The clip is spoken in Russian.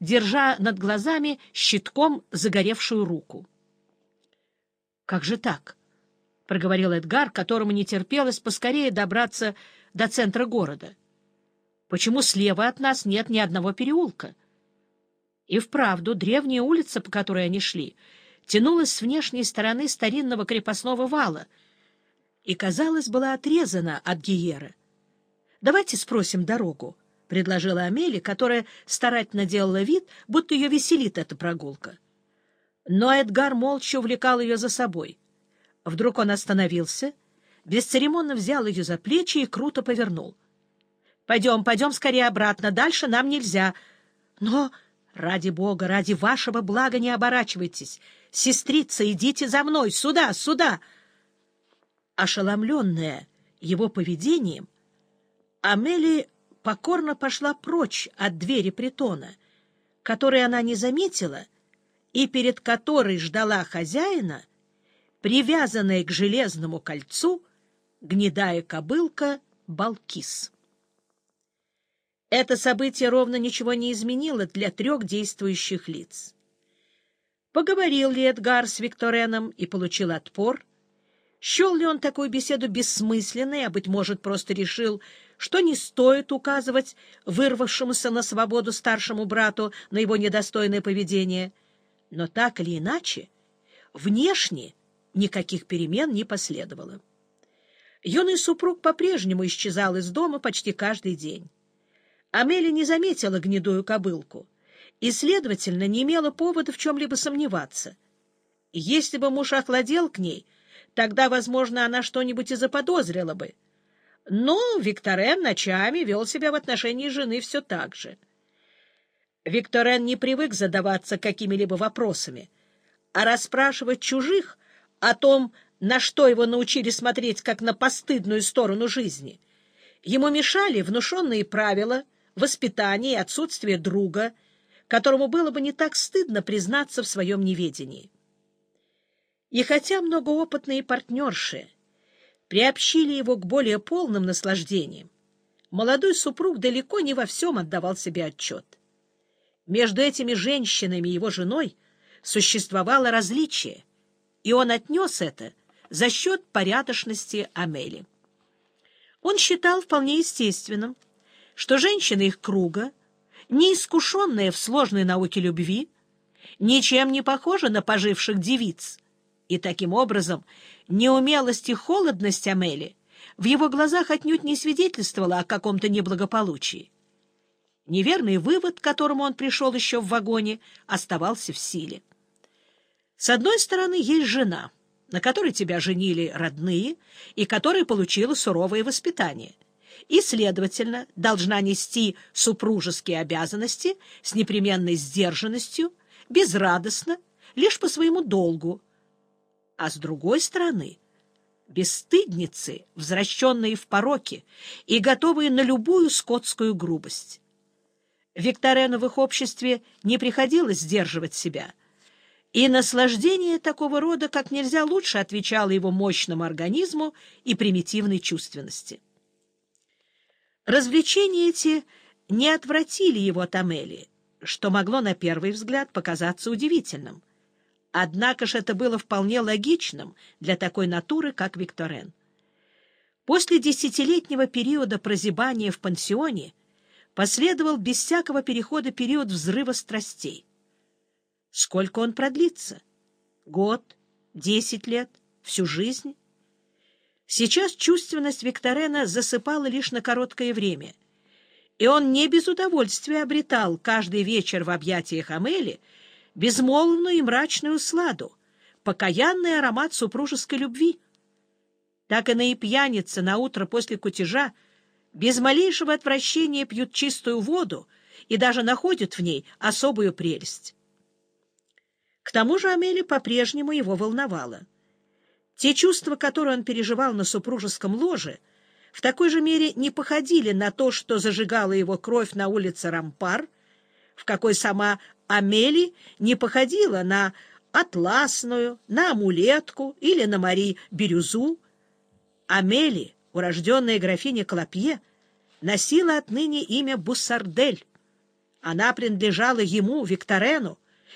держа над глазами щитком загоревшую руку. — Как же так? — проговорил Эдгар, которому не терпелось поскорее добраться до центра города. — Почему слева от нас нет ни одного переулка? И вправду древняя улица, по которой они шли, тянулась с внешней стороны старинного крепостного вала и, казалось, была отрезана от Гиера. — Давайте спросим дорогу, — предложила Амели, которая старательно делала вид, будто ее веселит эта прогулка. Но Эдгар молча увлекал ее за собой. Вдруг он остановился, бесцеремонно взял ее за плечи и круто повернул. — Пойдем, пойдем скорее обратно, дальше нам нельзя. Но, ради бога, ради вашего блага не оборачивайтесь. Сестрица, идите за мной, сюда, сюда. Ошеломленная его поведением, Амели покорно пошла прочь от двери притона, которой она не заметила и перед которой ждала хозяина, привязанная к железному кольцу гнедая кобылка Балкис. Это событие ровно ничего не изменило для трех действующих лиц. Поговорил ли Эдгар с Виктореном и получил отпор? Счел ли он такую беседу бессмысленной, а, быть может, просто решил, что не стоит указывать вырвавшемуся на свободу старшему брату на его недостойное поведение? Но так или иначе, внешне никаких перемен не последовало. Юный супруг по-прежнему исчезал из дома почти каждый день. Амели не заметила гнедую кобылку и, следовательно, не имела повода в чем-либо сомневаться. Если бы муж охладел к ней, тогда, возможно, она что-нибудь и заподозрила бы. Но Викторен ночами вел себя в отношении жены все так же. Викторен не привык задаваться какими-либо вопросами, а расспрашивать чужих о том, на что его научили смотреть как на постыдную сторону жизни. Ему мешали внушенные правила, воспитание и отсутствие друга, которому было бы не так стыдно признаться в своем неведении. И хотя многоопытные партнерши приобщили его к более полным наслаждениям, молодой супруг далеко не во всем отдавал себе отчет. Между этими женщинами и его женой существовало различие — и он отнес это за счет порядочности Амели. Он считал вполне естественным, что женщины их круга, неискушенные в сложной науке любви, ничем не похожи на поживших девиц, и таким образом неумелость и холодность Амели в его глазах отнюдь не свидетельствовала о каком-то неблагополучии. Неверный вывод, к которому он пришел еще в вагоне, оставался в силе. С одной стороны, есть жена, на которой тебя женили родные и которая получила суровое воспитание, и, следовательно, должна нести супружеские обязанности с непременной сдержанностью, безрадостно, лишь по своему долгу. А с другой стороны, бесстыдницы, возвращенные в пороки и готовые на любую скотскую грубость. Викторену в их обществе не приходилось сдерживать себя — и наслаждение такого рода как нельзя лучше отвечало его мощному организму и примитивной чувственности. Развлечения эти не отвратили его от Амелии, что могло на первый взгляд показаться удивительным. Однако же это было вполне логичным для такой натуры, как Викторен. После десятилетнего периода прозябания в пансионе последовал без всякого перехода период взрыва страстей. Сколько он продлится? Год? Десять лет? Всю жизнь? Сейчас чувственность Викторена засыпала лишь на короткое время, и он не без удовольствия обретал каждый вечер в объятиях Амели безмолвную и мрачную сладу, покаянный аромат супружеской любви. Так и и пьяницы на утро после кутежа без малейшего отвращения пьют чистую воду и даже находят в ней особую прелесть. К тому же Амели по-прежнему его волновала. Те чувства, которые он переживал на супружеском ложе, в такой же мере не походили на то, что зажигала его кровь на улице Рампар, в какой сама Амели не походила на атласную, на амулетку или на Мари Бирюзу. Амели, урожденная графиня Клопье, носила отныне имя Буссардель, Она принадлежала ему, Викторену,